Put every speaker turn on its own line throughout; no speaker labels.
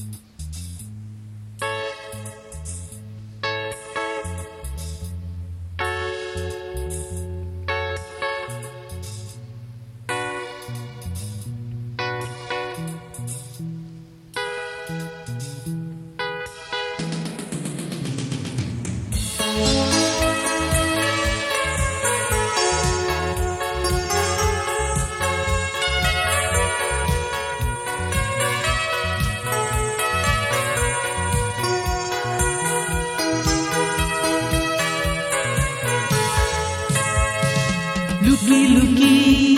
लुकी लुकी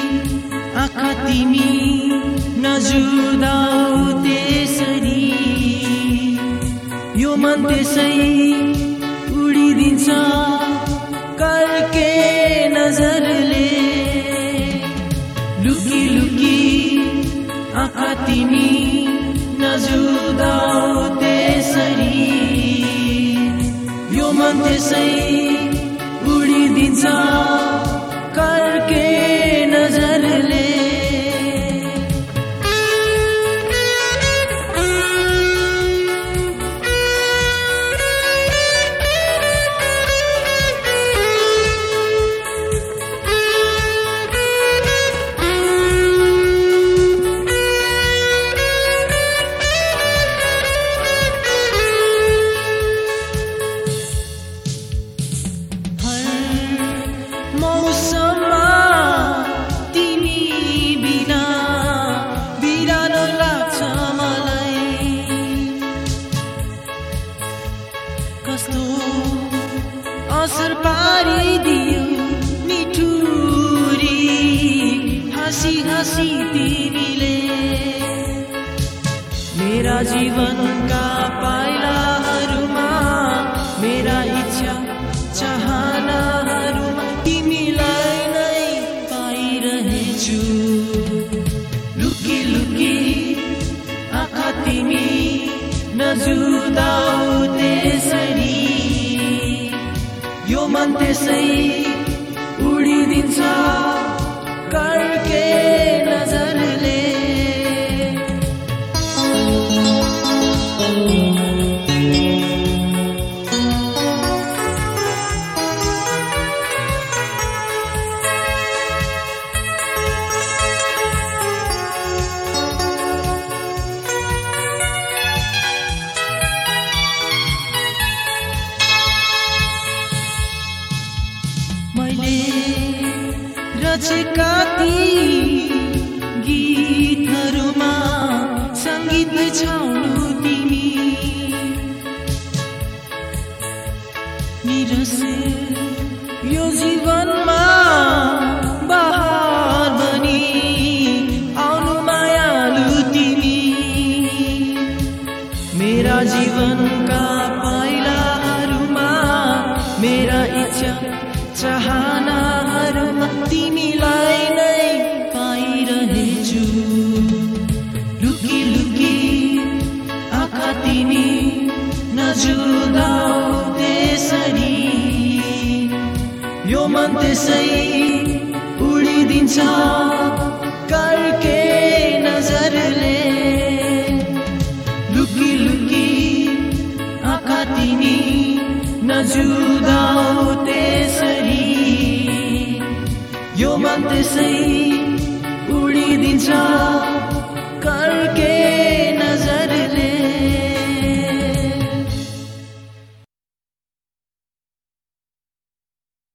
आँखा तिमी नजुदाउ त्यसरी। यो मन त्यसै उडिदिन्छ कर्के नजरले। लुकी लुकी आँखा तिमी नजुदाउ त्यसरी। यो मन त्यसै उडिदिन्छ कस्तो असर पारिदियो मिठुरी। हाँसी हाँसी तिमीले। मेरा जीवनका पाइलाहरूमा मन त्यसै उडिदिन्छ कर्के। मैले रचेका ती गीतहरूमा सङ्गीत छाउनु तिमी। निरसे यो जीवनमा बहार बनी आउनु मायालु तिमी। मेरा जीवनका पाइलाहरूमा मेरा इच्छा चाहनाहरूमा तिमीलाई नै पाइरहेछु। लुकी लुकी आँखा तिमी नजुदाउ त्यसरी। यो मन त्यसै उडिदिन्छ कर्के नजरले। लुकी लुकी आँखा तिमी नजुदाउ त्यसै उडिदिन्छ।